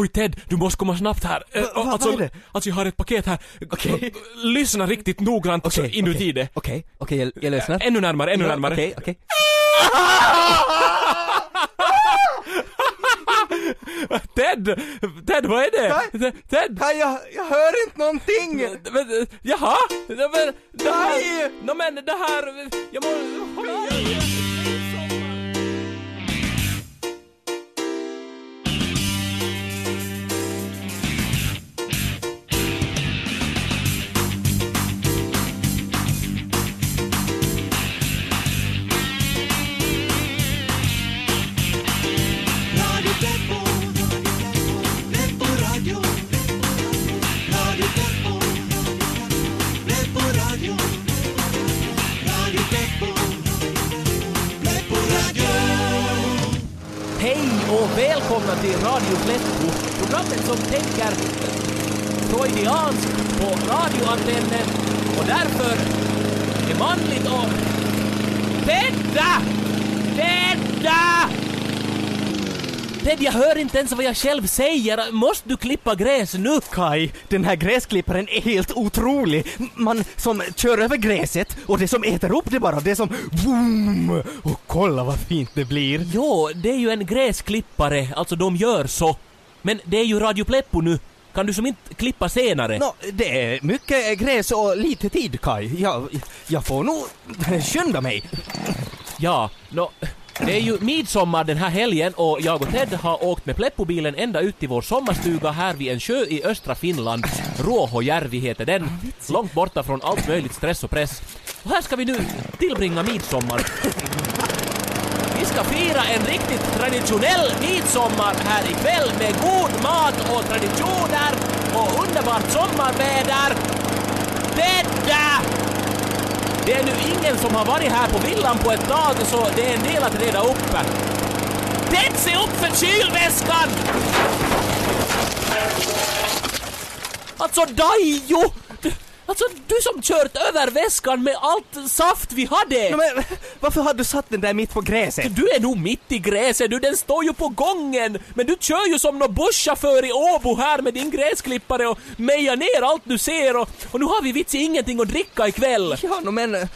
Oj Ted, du måste komma snabbt här. Eh, Va- va- alltså, vad är det? alltså jag har ett paket här. Okej. Lyssna riktigt noggrant så Okej, inuti okej. det. Okej, okej, jag, jag lyssnar. Ännu närmare, ännu Ja, närmare. Okej, okej. Ted! Ted, vad är det? Nej. Ted! Kaj, jag, jag hör inte någonting! Men, eh, jaha? Nej, Men, det här... Nej. No, men det här... Jag må... och välkomna till Radio Pleppo, programmet som tänker freudianskt på radioantennen och därför är manligt och... Tedda! Tedda! Ted, jag hör inte ens vad jag själv säger. Måste du klippa gräs nu? Kaj, den här gräsklipparen är helt otrolig. Man som kör över gräset och det som äter upp det bara, det som boom! Och kolla vad fint det blir. Jo, det är ju en gräsklippare, alltså de gör så. Men det är ju Radio Pleppo nu. Kan du som inte klippa senare? Nå, det är mycket gräs och lite tid Kaj. Jag, jag får nog skynda mig. Ja, nå, det är ju midsommar den här helgen och jag och Ted har åkt med Pleppobilen ända ut till vår sommarstuga här vid en sjö i östra Finland. Ruohojärvi heter den. Långt borta från allt möjligt stress och press. Och här ska vi nu tillbringa midsommar. Vi ska fira en riktigt traditionell midsommar här ikväll med god mat och traditioner och underbart sommarväder. Detta! Det är nu ingen som har varit här på villan på ett tag så det är en del att reda upp. Ted, se upp för kylväskan! Alltså Daijo! Alltså du som kört över väskan med allt saft vi hade! Men varför har du satt den där mitt på gräset? Du är nog mitt i gräset du, den står ju på gången! Men du kör ju som någon busschaufför i Åbo här med din gräsklippare och mejar ner allt du ser och, och nu har vi vits ingenting att dricka ikväll! Ja, no, men eh,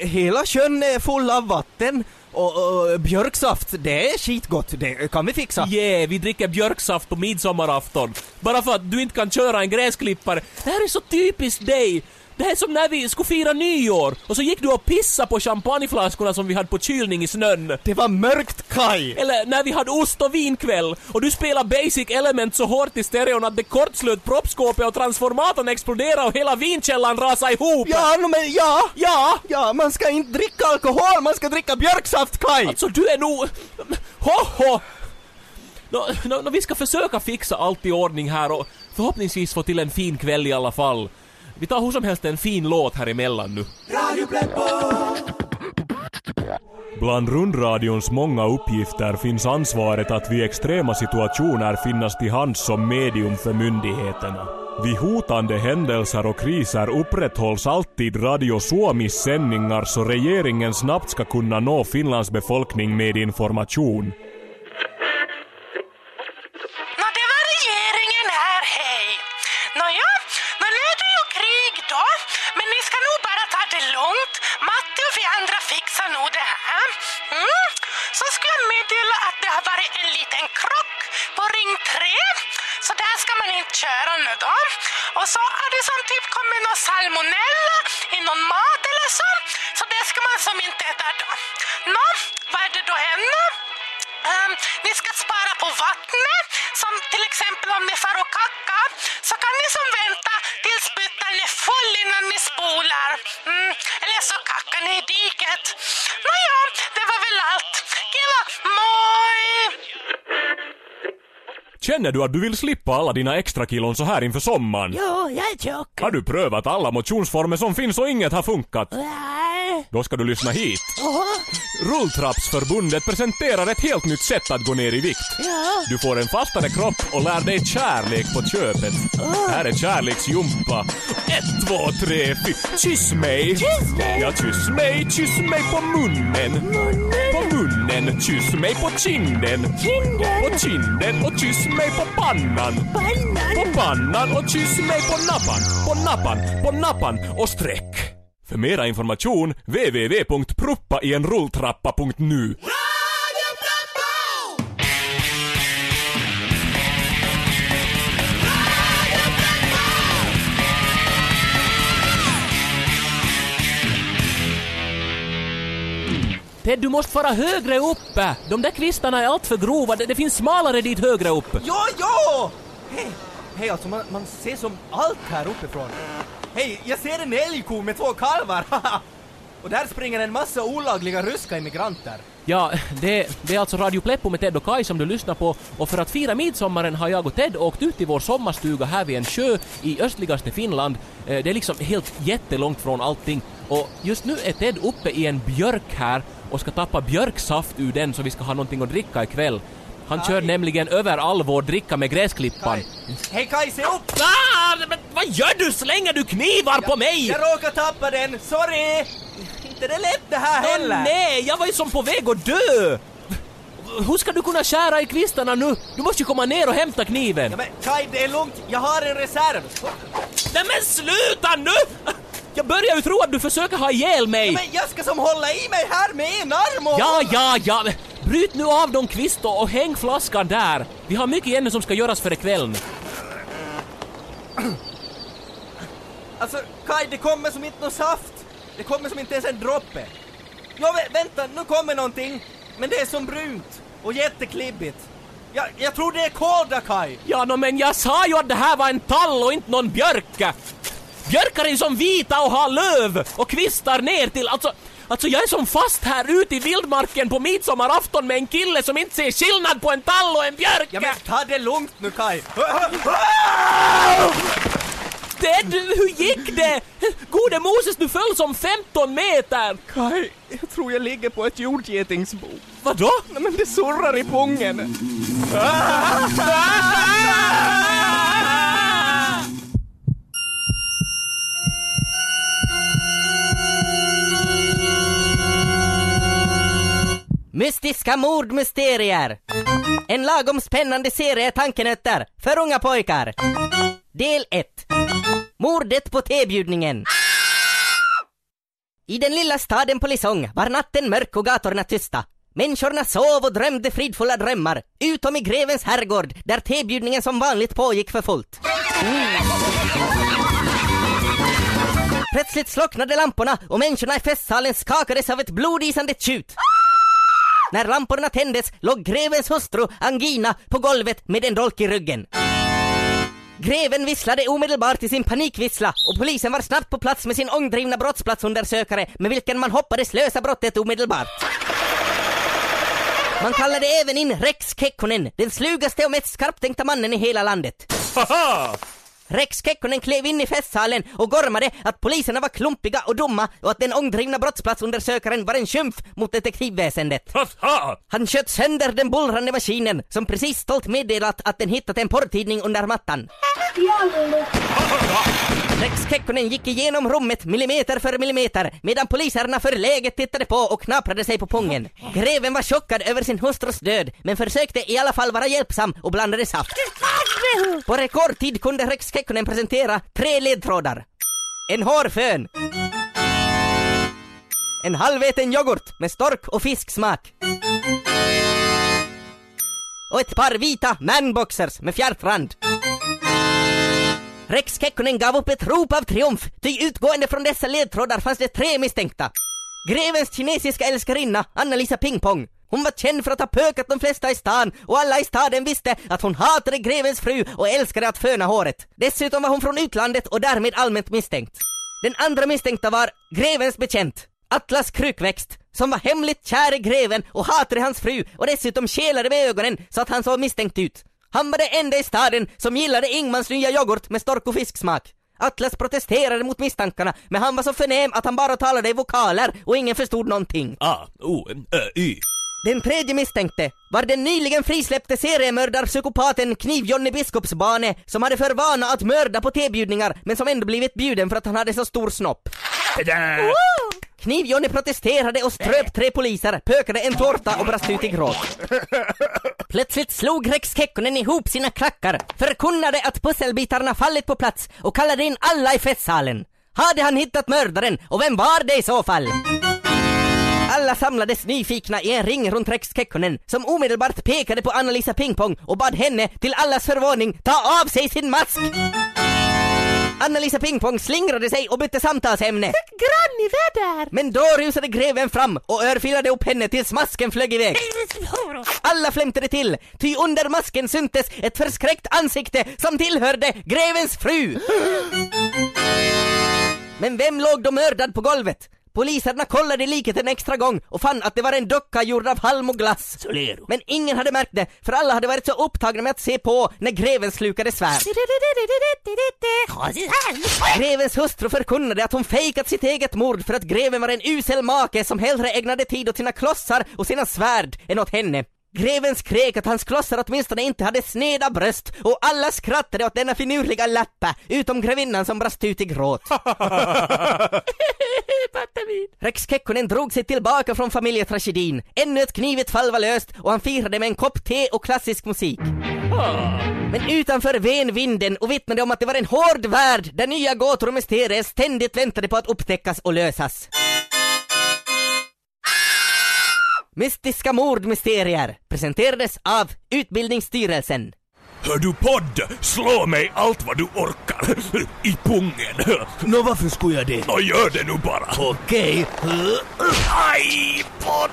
hela sjön är full av vatten och, och björksaft, det är skitgott. Det kan vi fixa. Yeah, vi dricker björksaft på midsommarafton. Bara för att du inte kan köra en gräsklippare. Det här är så typiskt dig. Det här är som när vi skulle fira nyår och så gick du och pissade på champagneflaskorna som vi hade på kylning i snön. Det var mörkt Kaj! Eller när vi hade ost och vinkväll och du spelade Basic Element så hårt i stereon att det kortslöt proppskåpet och transformatorn exploderade och hela vinkällan rasade ihop. Ja, no, men ja! Ja! Ja, man ska inte dricka alkohol, man ska dricka björksaft Kaj! Alltså du är nog... Ho, ho. Nå, nå, nå, vi ska försöka fixa allt i ordning här och förhoppningsvis få till en fin kväll i alla fall. Vi tar hur som helst en fin låt här emellan nu. Radio Pleppo, Bland rundradions många uppgifter finns ansvaret att vid extrema situationer finnas till hands som medium för myndigheterna. Vid hotande händelser och kriser upprätthålls alltid Radio Suomis sändningar så regeringen snabbt ska kunna nå Finlands befolkning med information. En liten krock på ring 3, så där ska man inte köra nu då. Och så har det som typ kommit någon salmonella i någon mat eller så, så det ska man som inte äta då. Nå, vad är det då händer? Um, ni ska spara på vattnet, som till exempel om ni far och kacka, så kan ni som vänta tills byttan är full innan ni spolar. Mm, eller så kackar ni i diket. Nåja, det var väl allt. Killa, moi! Känner du att du vill slippa alla dina extra kilon så här inför sommaren? Jo, jag är tjock. Har du prövat alla motionsformer som finns och inget har funkat? Nej. Då ska du lyssna hit. Rulltrappsförbundet presenterar ett helt nytt sätt att gå ner i vikt. Du får en fastare kropp och lär dig kärlek på köpet. Här är kärleksjumpa. Ett, två, tre, fyra. Kyss mig! Kyss dig. Ja, kyss mig, kyss mig på munnen. På munnen, kyss mig på kinden. Kinden. På kinden och kyss mig på pannan. Pannan. På pannan och kyss mig på nappan. På nappan, på nappan och sträck. För mera information www.proppaienrulltrappa.nu Ted, du måste fara högre uppe. De där kvistarna är allt för grova. Det, det finns smalare dit högre upp. Jo, jo! Hej, hej alltså man, man ser som allt här uppifrån. Hej, jag ser en älgko med två kalvar! Och där springer en massa olagliga ryska immigranter. Ja, det, det är alltså Radio Pleppo med Ted och Kai som du lyssnar på och för att fira midsommaren har jag och Ted åkt ut till vår sommarstuga här vid en sjö i östligaste Finland. Eh, det är liksom helt jättelångt från allting och just nu är Ted uppe i en björk här och ska tappa björksaft ur den så vi ska ha någonting att dricka ikväll. Han kör Kai. nämligen över all vår dricka med gräsklippan. Hej Kai, se upp! Ah, men vad gör du? Slänger du knivar på mig? Jag råkade tappa den, sorry! Inte det lätt det här heller! nej, jag var ju som på väg att dö! Hur ska du kunna skära i kvistarna nu? Du måste ju komma ner och hämta kniven. Ja, men Kai, det är lugnt, jag har en reserv! Nej men sluta nu! Jag börjar ju tro att du försöker ha ihjäl Ja, mig. men jag ska som hålla i mig här med en arm och... Ja, ja, ja. Bryt nu av de kvist och häng flaskan där. Vi har mycket ännu som ska göras för ikvällen. Alltså, Kai, det kommer som inte någon saft. Det kommer som inte ens en droppe. Ja, vä- vänta, nu kommer någonting. Men det är som brunt och jätteklibbigt. Jag, jag tror det är kolda, Kai. Ja, no, men jag sa ju att det här var en tall och inte någon björk. Björkar är som vita och har löv och kvistar ner till, alltså Alltså jag är som fast här ute i vildmarken på midsommarafton med en kille som inte ser skillnad på en tall och en björk! Ja, men ta det lugnt nu, Kai. Ted, hur gick det? Gode Moses, du föll som 15 meter! Kai, jag tror jag ligger på ett jordgetingsbo. Vadå? Nej, men det surrar i pungen. Mystiska mordmysterier. En lagom spännande serie tankenötter för unga pojkar. Del 1. Mordet på tebjudningen. I den lilla staden på Lisong var natten mörk och gatorna tysta. Människorna sov och drömde fridfulla drömmar, utom i grevens herrgård där tebjudningen som vanligt pågick för fullt. Plötsligt slocknade lamporna och människorna i festsalen skakades av ett blodisande tjut. När lamporna tändes låg grevens hustru Angina på golvet med en dolk i ryggen. Greven visslade omedelbart i sin panikvissla och polisen var snabbt på plats med sin ångdrivna brottsplatsundersökare med vilken man hoppades lösa brottet omedelbart. Man kallade även in Rex Kekkonen, den slugaste och mest skarptänkta mannen i hela landet. Haha! Rex Kekkonen klev in i festsalen och gormade att poliserna var klumpiga och dumma och att den ångdrivna brottsplatsundersökaren var en skymf mot detektivväsendet. Han sköt sönder den bullrande maskinen som precis stolt meddelat att den hittat en porrtidning under mattan. Rex Kekkonen gick igenom rummet millimeter för millimeter medan poliserna förläget tittade på och knaprade sig på pungen. Greven var chockad över sin hustrus död men försökte i alla fall vara hjälpsam och blandade saft. På rekordtid kunde Rex Kekkonen presentera tre ledtrådar. En hårfön. En halväten yoghurt med stork och fisksmak. Och ett par vita manboxers med fjärtrand. Rex Kekkonen gav upp ett rop av triumf, ty utgående från dessa ledtrådar fanns det tre misstänkta. Grevens kinesiska älskarinna, Anna-Lisa Pingpong. Hon var känd för att ha pökat de flesta i stan och alla i staden visste att hon hatade grevens fru och älskade att föna håret. Dessutom var hon från utlandet och därmed allmänt misstänkt. Den andra misstänkta var grevens bekänt, Atlas Krukväxt, som var hemligt kär i greven och hatade hans fru och dessutom kelade med ögonen så att han såg misstänkt ut. Han var den enda i staden som gillade Ingmans nya yoghurt med stork och fisksmak. Atlas protesterade mot misstankarna, men han var så förnäm att han bara talade i vokaler och ingen förstod någonting. Ah, oh, A, O, N, Ö, Y. Den tredje misstänkte var den nyligen frisläppte seriemördarpsykopaten Kniv-Johnny Biskopsbane som hade för vana att mörda på tebjudningar men som ändå blivit bjuden för att han hade så stor snopp. Kniv-Johnny protesterade och ströp tre poliser, pökade en tårta och brast ut i gråt. Plötsligt slog Rex Kekkonen ihop sina klackar, förkunnade att pusselbitarna fallit på plats och kallade in alla i festsalen. Hade han hittat mördaren och vem var det i så fall? Alla samlades nyfikna i en ring runt Rex Kekkonen som omedelbart pekade på Anna-Lisa Pingpong och bad henne till allas förvåning ta av sig sin mask. Anna-Lisa Pingpong slingrade sig och bytte samtalsämne. Där? Men då rusade greven fram och örfilade upp henne tills masken flög iväg. Alla flämtade till, ty under masken syntes ett förskräckt ansikte som tillhörde grevens fru. Men vem låg då mördad på golvet? Poliserna kollade liket en extra gång och fann att det var en docka gjord av halm och glass. Men ingen hade märkt det, för alla hade varit så upptagna med att se på när greven slukade svärd. Grevens hustru förkunnade att hon fejkat sitt eget mord för att greven var en usel make som hellre ägnade tid åt sina klossar och sina svärd än åt henne. Greven skrek att hans klossar åtminstone inte hade sneda bröst och alla skrattade åt denna finurliga läppa, utom grevinnan som brast ut i gråt. Rex Kekkonen drog sig tillbaka från familjetragedin. Ännu ett knivigt fall var löst och han firade med en kopp te och klassisk musik. Men utanför ven vinden och vittnade om att det var en hård värld där nya gåtor och mysterier ständigt väntade på att upptäckas och lösas. Mystiska mordmysterier presenterades av Utbildningsstyrelsen. Hör du podd? Slå mig allt vad du orkar. I pungen. Nå, varför skulle jag det? Nå, gör det nu bara. Okej. Aj, podd!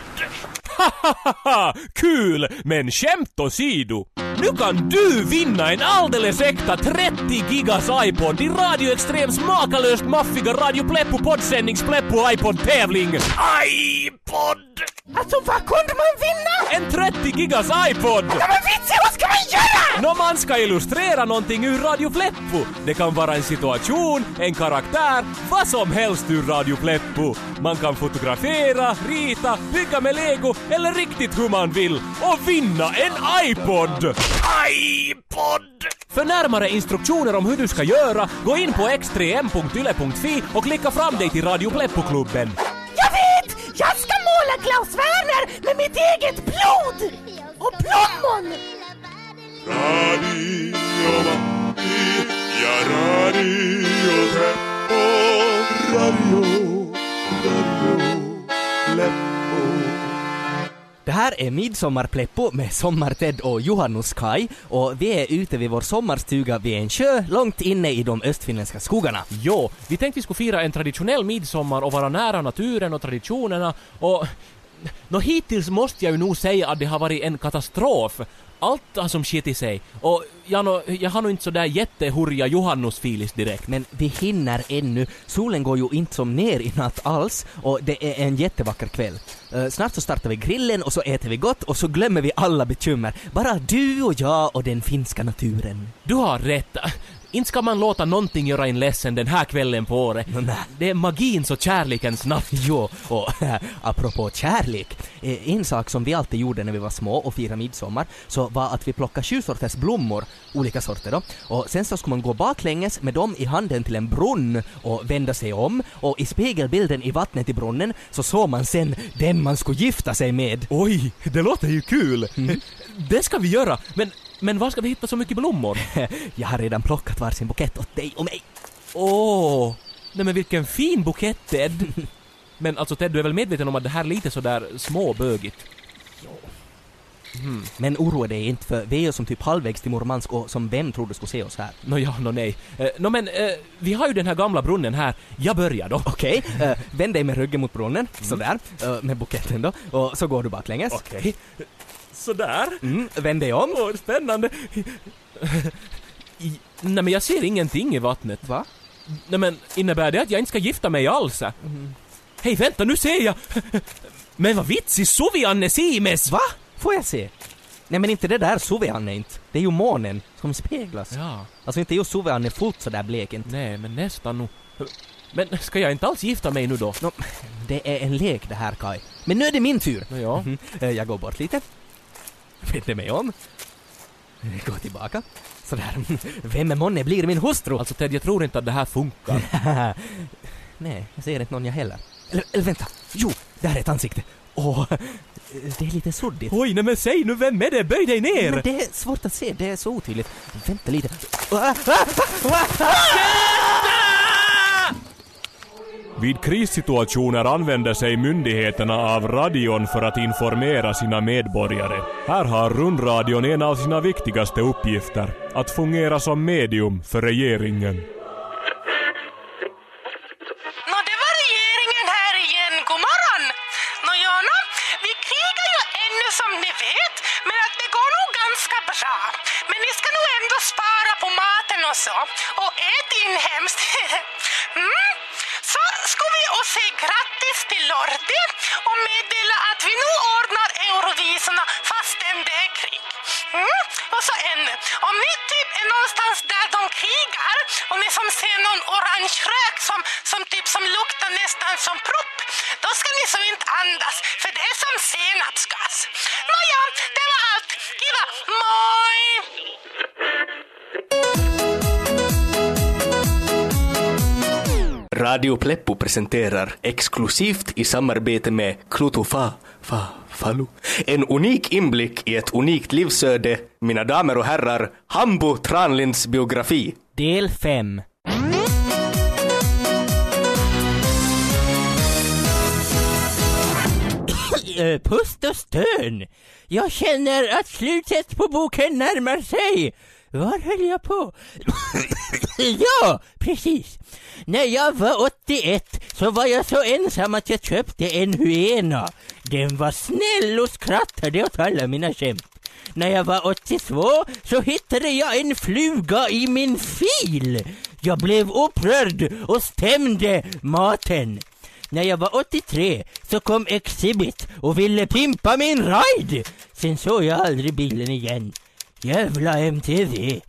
Haha, kul! Men skämt åsido. Nu kan du vinna en alldeles äkta 30 gigas iPod i Radio Extrems makalöst maffiga Radio Pleppo poddsändnings Pleppo iPod-tävling. Aj, podd! Alltså vad kunde man vinna? En 30 gigas iPod! Ja men vitsen, vad ska man göra? Nå, man ska illustrera någonting ur Radio Pleppo. Det kan vara en situation, en karaktär, vad som helst ur Radio Pleppo. Man kan fotografera, rita, bygga med lego eller riktigt hur man vill och vinna en iPod! Aj, podd! För närmare instruktioner om hur du ska göra, gå in på x3m.yle.fi och klicka fram dig till Radio Pleppo-klubben. Jag ska måla Klaus Werner med mitt eget blod! Och plommon! Radio Matti ja Radio Pleppo. Radio, Radio Pleppo. Det här är Midsommarpleppo med Sommar-Ted och Johannus Kai och vi är ute vid vår sommarstuga vid en sjö långt inne i de östfinländska skogarna. Jo, vi tänkte vi skulle fira en traditionell midsommar och vara nära naturen och traditionerna och... Nå hittills måste jag ju nog säga att det har varit en katastrof. Allt har som skitit sig och jag, nå, jag har nog inte sådär jättehurja Johannus-filis direkt. Men vi hinner ännu. Solen går ju inte som ner i natt alls och det är en jättevacker kväll. Eh, snart så startar vi grillen och så äter vi gott och så glömmer vi alla bekymmer. Bara du och jag och den finska naturen. Du har rätt. Inte ska man låta någonting göra en ledsen den här kvällen på året. Det är magins och kärlekens natt. Jo, och apropå kärlek. eh, En sak som vi alltid gjorde när vi var små och firade midsommar så var att vi plockade sju sorters blommor, olika sorter då, och sen så skulle man gå baklänges med dem i handen till en brunn och vända sig om och i spegelbilden i vattnet i brunnen så såg man sen den man skulle gifta sig med. Oj, det låter ju kul! Det ska vi göra, men, men var ska vi hitta så mycket blommor? Jag har redan plockat varsin bukett åt dig och mig. Åh! Nej men vilken fin bukett Ted! Men alltså Ted, du är väl medveten om att det här är lite sådär småbögigt? Men oroa dig inte för vi är ju som typ halvvägs till Murmansk och som vem tror du skulle se oss här? Nå ja, nå nej. Eh, Nå men, eh, vi har ju den här gamla brunnen här. Jag börjar då. Okej, eh, vänd dig med ryggen mot brunnen, sådär, eh, med buketten då, och så går du baklänges. Okej. Sådär. Mm, vänd dig om. Åh, spännande. I, nej men jag ser ingenting i vattnet. Va? Nej men, innebär det att jag inte ska gifta mig alls? Hej vänta, nu ser jag! Men vad vitsig Suvianne Simes! Va? Får jag se? Nej men inte det där Suveanne inte. Det är ju månen som speglas. Ja, Alltså inte just Suveanne fullt sådär blek inte. nej men nästan nog. Men ska jag inte alls gifta mig nu då? Nå, det är en lek det här Kai. Men nu är det min tur. Ja. Mhm. Eh, Jag går bort lite. Vänder mig om. Går tillbaka. Sådär. Vem är månne blir min hustru? Alltså Ted, jag tror inte att det här funkar. Nej, jag ser inte någon jag heller. Eller, eller vänta. Jo, där är ett ansikte. Åh, det är lite suddigt. Oj, nej men säg nu vem är det? Böj dig ner! Men det är svårt att se, det är så otydligt. Vänta lite. Ah, ah, ah, ah! Vid krissituationer använder sig myndigheterna av radion för att informera sina medborgare. Här har rundradion en av sina viktigaste uppgifter, att fungera som medium för regeringen. Nästan som propp, då ska ni så inte andas för det är som senapsgas. Nåja, det var allt. Kiva, moi! Radio Pleppo presenterar exklusivt i samarbete med Klutofa, fa, Falu, en unik inblick i ett unikt livsöde, mina damer och herrar, Hambo Tranlinds biografi. Del 5. Eh, Pust och stön. Jag känner att slutet på boken närmar sig. Var höll jag på? ja, precis. När jag var 81 så var jag så ensam att jag köpte en hyena. Den var snäll och skrattade åt alla mina skämt. När jag var 82 så hittade jag en fluga i min fil. Jag blev upprörd och stämde maten. När jag var 83 så kom Exhibit och ville pimpa min ride. Sen såg jag aldrig bilen igen. Jävla MTV.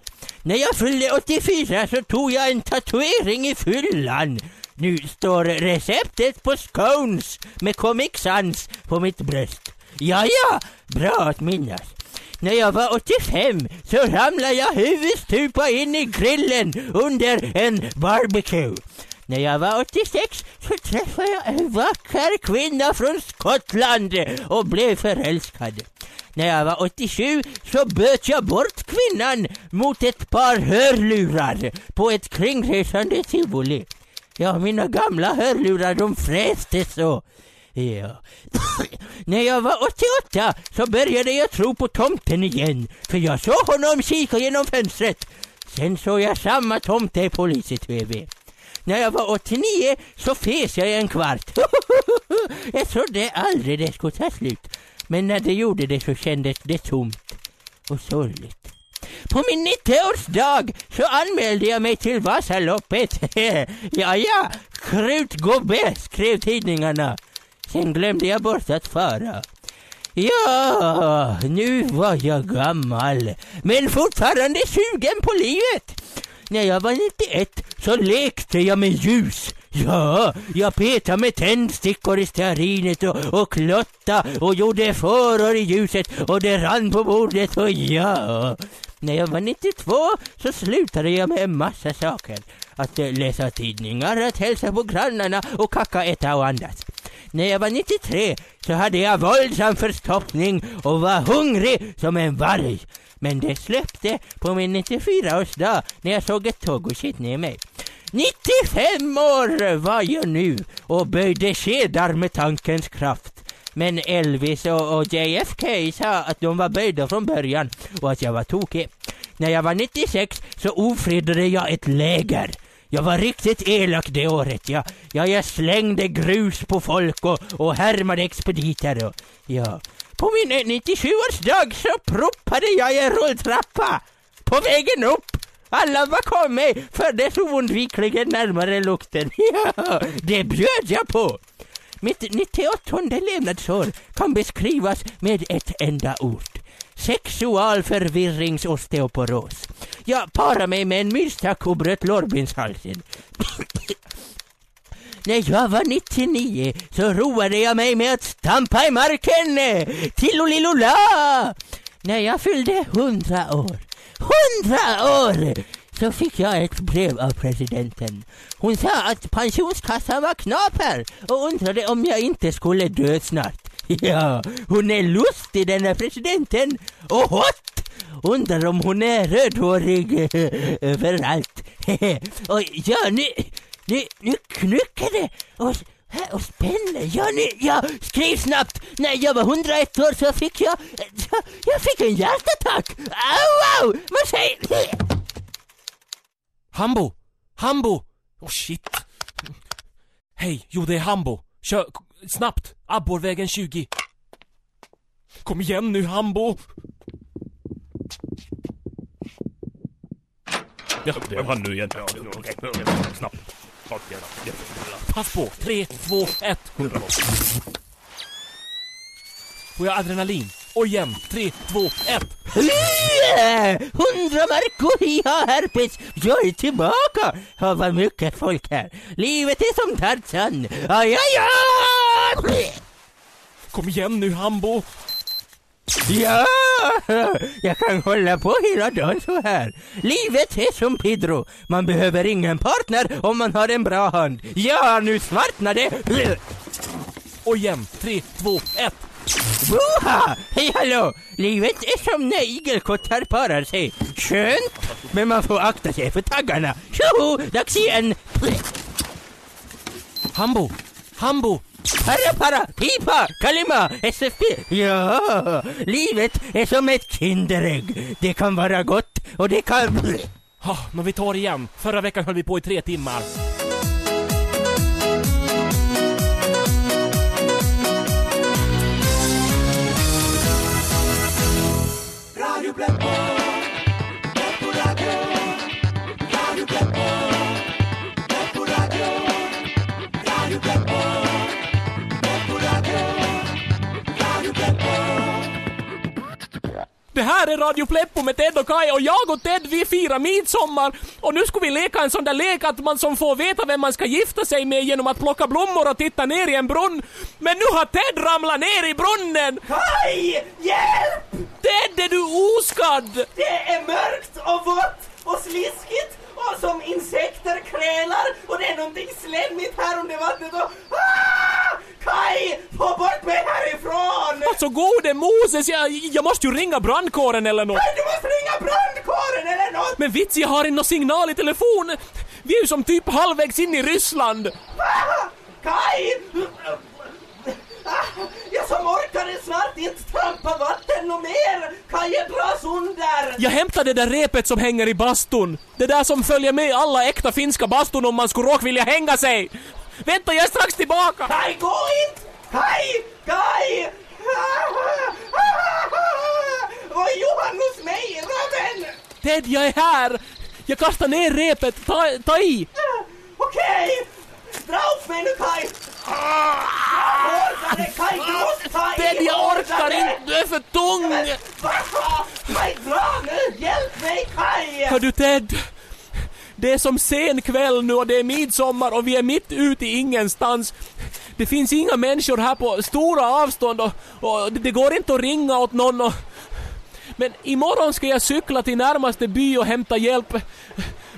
När jag fyllde 84 så tog jag en tatuering i fyllan. Nu står receptet på scones med Comic Sans på mitt bröst. Ja, ja, bra att minnas. När jag var 85 så ramlade jag huvudstupa in i grillen under en barbecue. När jag var 86 så träffade jag en vacker kvinna från Skottland och blev förälskad. När jag var 87 så böt jag bort kvinnan mot ett par hörlurar på ett kringresande tivoli. Ja, mina gamla hörlurar de fräste så. Ja. När jag var 88 så började jag tro på tomten igen, för jag såg honom kika genom fönstret. Sen såg jag samma tomte i polis-tv. När jag var 89 så fes jag i en kvart. jag trodde aldrig det skulle ta slut. Men när det gjorde det så kändes det tomt och sorgligt. På min 90-årsdag så anmälde jag mig till Vasaloppet. ja, ja, krutgubbe skrev tidningarna. Sen glömde jag bort att fara. Ja, nu var jag gammal, men fortfarande sugen på livet. När jag var 91 så lekte jag med ljus. Ja, jag petade med tändstickor i stearinet och, och klotta och gjorde föror i ljuset och det rann på bordet och ja. När jag var 92 så slutade jag med en massa saker. Att eh, läsa tidningar, att hälsa på grannarna och kacka, äta och andas. När jag var 93 så hade jag våldsam förstoppning och var hungrig som en varg. Men det släppte på min 94-årsdag när jag såg ett tåg och shit ner mig. 95 år var jag nu och böjde skedar med tankens kraft. Men Elvis och, och JFK sa att de var böjda från början och att jag var tokig. När jag var 96 så ofredade jag ett läger. Jag var riktigt elak det året. Jag, ja, jag slängde grus på folk och, och härmade expediter. Och, ja. På min 97-årsdag så proppade jag i en rulltrappa på vägen upp. Alla bakom mig fördes oundvikligen närmare lukten. Ja, det bjöd jag på. Mitt 98 levnadsår kan beskrivas med ett enda ord. sexualförvirringsosteoporos. Jag parade mig med en myrstack och bröt lårbenshalsen. När jag var 99 så roade jag mig med att stampa i marken. Tillolilola! När jag fyllde 100 år, 100 år! Så fick jag ett brev av presidenten. Hon sa att pensionskassan var knaper och undrade om jag inte skulle dö snart. Ja, hon är lustig den här presidenten och hot! Undrar om hon är rödhårig överallt. och ja, nu, nu, nu knycker det och, och spänner. Ja, nu, ja, skriv snabbt. När jag var 101 år så fick jag, jag, jag fick en hjärtattack. Au, au! Man säger... Hambo! Hambo! Oh shit. Hej, jo det är Hambo. Kör, snabbt! Abborrvägen 20. Kom igen nu Hambo! Ja, det var nu igen. Okej, snabbt. Pass på! 3, 2, 1. Får jag adrenalin? Och igen! 3, 2, 1. Hundra markor, ja herpes, jag är tillbaka! Ja, vad mycket folk här. Livet är som Tarzan. Aj, aj, aj! Kom igen nu Hambo! Ja, jag kan hålla på hela dagen så här. Livet är som Pedro. Man behöver ingen partner om man har en bra hand. Ja, nu svartnar det. Och igen! 3, 2, 1. Boha! Hej hallå! Livet är som när igelkottar parar sig. Skönt, men man får akta sig för taggarna. Tjoho! Dags igen! Hambo! Hambo! Para, para, pipa, kalima, SFP. Ja, livet är som ett Kinderägg. Det kan vara gott och det kan... Oh, men vi tar igen. Förra veckan höll vi på i tre timmar. Det här är Radio Pleppo med Ted och Kai och jag och Ted vi firar midsommar och nu ska vi leka en sån där lek att man som får veta vem man ska gifta sig med genom att plocka blommor och titta ner i en brunn. Men nu har Ted ramlat ner i brunnen! Kaj! Hjälp! Ted, är du oskadd? Det är mörkt och vått och sliskigt och som insekter krälar och det är någonting slemmigt här under vattnet och... Ah! Kaj! Få bort mig härifrån! Gode Moses, jag, jag måste ju ringa brandkåren eller nåt. Du måste ringa brandkåren eller nåt! Men vits, jag har inte signal i telefon. Vi är ju som typ halvvägs in i Ryssland. Ah! Kaj! Jag som orkade snart inte trampa vatten och mer! Kaj dras under! Jag hämtade det där repet som hänger i bastun. Det där som följer med alla äkta finska bastun om man skulle råka vilja hänga sig. Vänta, jag är strax tillbaka! Kaj, gå inte! Kaj! Kaj! Vad gjorde han hos mig, Raven? Ted, jag är här! Jag kastar ner repet, ta, ta i! Okej! Dra upp mig nu, Kaj! Jag orkar det, Kaj! Du måste ta i! Ted, jag orkar inte, du är för tung! Kaj, dra nu! Hjälp mig, Kaj! Hör du Ted? Det är som sen kväll nu och det är midsommar och vi är mitt ute i ingenstans. Det finns inga människor här på stora avstånd och, och det, det går inte att ringa åt någon och... Men imorgon ska jag cykla till närmaste by och hämta hjälp.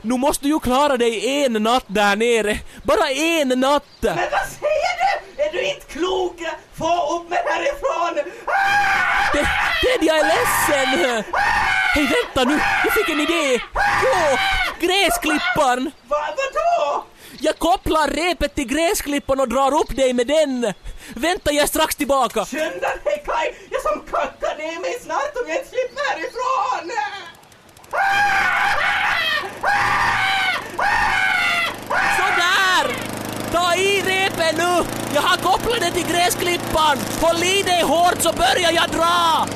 Nu måste du ju klara dig en natt där nere. Bara en natt! Men vad säger du? Är du inte klok? Få upp mig härifrån! Ah! Ted, Ted, jag är ledsen! Hej, vänta nu! Jag fick en idé! Jo, gräsklipparen! Va, vadå? Jag kopplar repet till gräsklipparen och drar upp dig med den. Vänta, jag är strax tillbaka. Skynda dig, Kaj! Jag som kackar ner mig snart om jag inte slipper härifrån! Sådär! Ta i repet nu! Jag har kopplat det till gräsklipparen. Håll i dig hårt så börjar jag dra.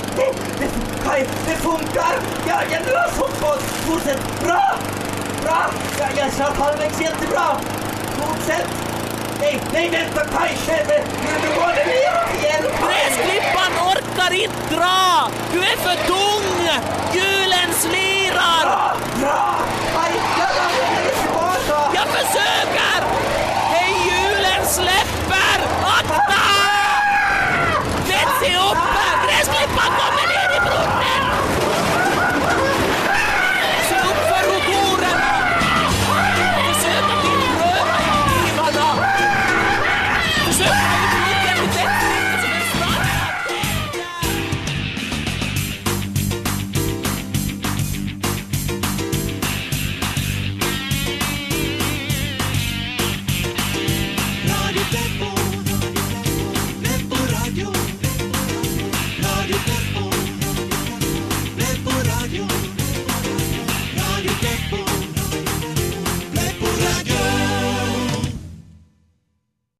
Kaj, det funkar! Jag, jag drar så hårt! Fortsätt! Bra! Bra! Jag, jag sa Palmex jättebra! Fortsätt! Nej, nej vänta! Pajskäve! Nu går det Hjälp mig! Gräsklippan orkar inte dra! Du är för tung! Hjulen slirar! Bra! Bra! Pajskäve! Jag försöker!